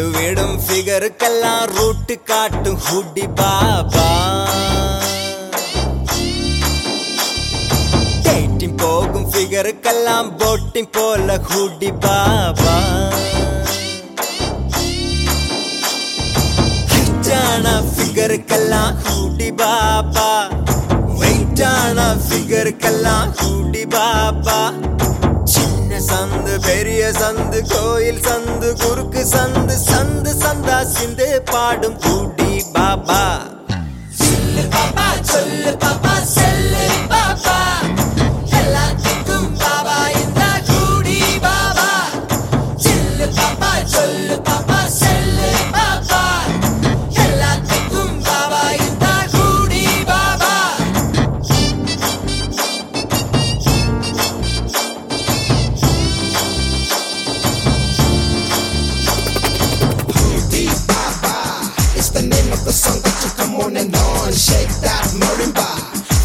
விட்டு விடும் ஃபிகருக்கெல்லாம் ரூட்டு காட்டும் ஹுடி பாபா. டேட்டிங் போகும் ஃபிகருக்கெல்லாம் போட்டிங் போல ஹுடி பாபா. ஹைட்டான ஃபிகருக்கெல்லாம் ஹுடி பாபா. வெயிட்டான ஃபிகருக்கெல்லாம் ஹுடி பாபா. சின்ன சந்து பெரிய சந்து கோயில் சந்து குறுக்கு சந்து சந்தா சிந்து பாடும் one. Shake that marimba.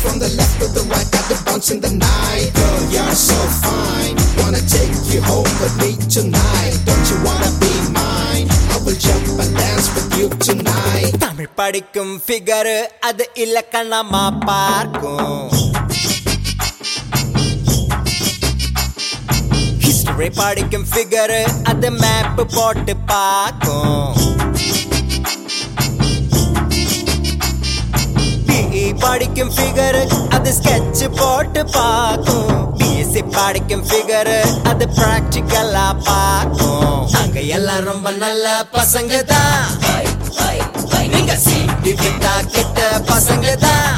From the left to the right, got the bounce in the night. Girl, you're so fine. Wanna take you home with me tonight. Don't you wanna be mine? I will jump and dance with you tonight. Tamil படிக்கும் figure அது இலக்கணமா பார்க்கும் history படிக்கும் figure அது map போட்டு பார்க்கும் figure அது sketch போட்டு பார்க்கும். பிஎஸ்சி படிக்கும் ஃபிகர் அது பிராக்டிக்கலா பார்க்கும். அங்க எல்லாம் ரொம்ப நல்ல பசங்க தான். நீங்க சீட்டு விட்டா கிட்ட பசங்க தான்.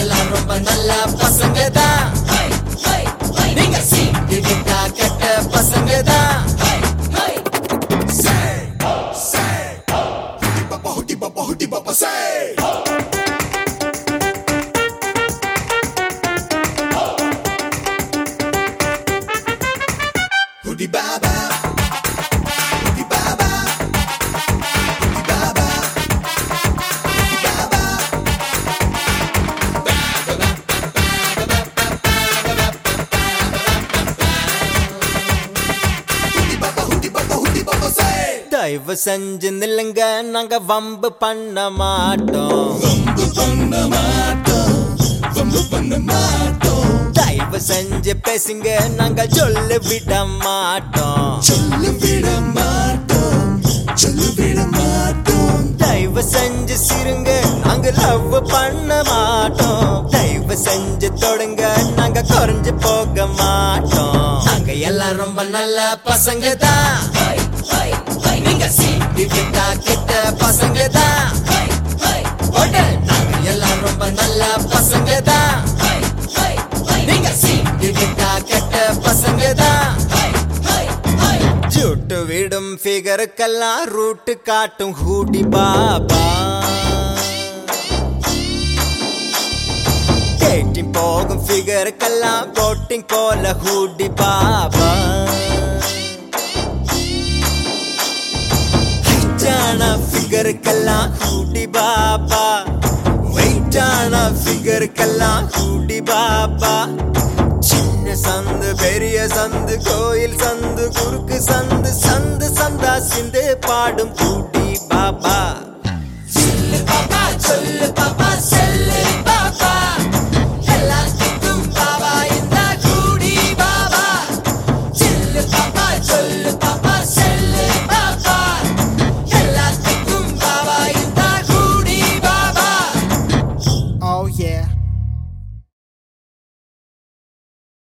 எல்லாம் ரொம்ப நல்ல பசங்க தான். தயவு செஞ்சு நில்லுங்க நாங்க வம்பு பண்ண மாட்டோம். வம்பு பண்ண மாட்டோம் வம்பு பண்ண மாட்டோம் தயவு செஞ்சு பேசுங்க நாங்க சொல்ல விட மாட்டோம். சொல்ல விட மாட்டோம் சொல்ல விட மாட்டோம் தயவு செஞ்சு சிருங்க நாங்க லவ் பண்ண மாட்டோம். தயவு செஞ்சு தொடுங்க நாங்க குறைஞ்சு போக மாட்டோம். நாங்க எல்லாம் ரொம்ப நல்ல பசங்க தான். விட்டா கெட்ட பசங்க தான் எல்லாம் ரொம்ப நல்ல பசங்க தான் நீங்க சீட்டி விட்டா கெட்ட பசங்க தான் சுட்டு விடும் ஃபிகருக்கெல்லாம் ரூட்டு காட்டும் ஹூடி பாபா. டேட்டிங் போகும் ஃபிகருக்கெல்லாம் போட்டிங் போல ஹூடி பாபா. ஹைட்டான ஃபிகருக்கெல்லாம் கூட்டி பாப்பா வெயிட்டான ஃபிகருக்கெல்லாம் கூட்டி பாப்பா சின்ன சந்து பெரிய சந்து கோயில் சந்து குறுக்கு சந்து சந்து சந்தா சிந்து பாடும் கூ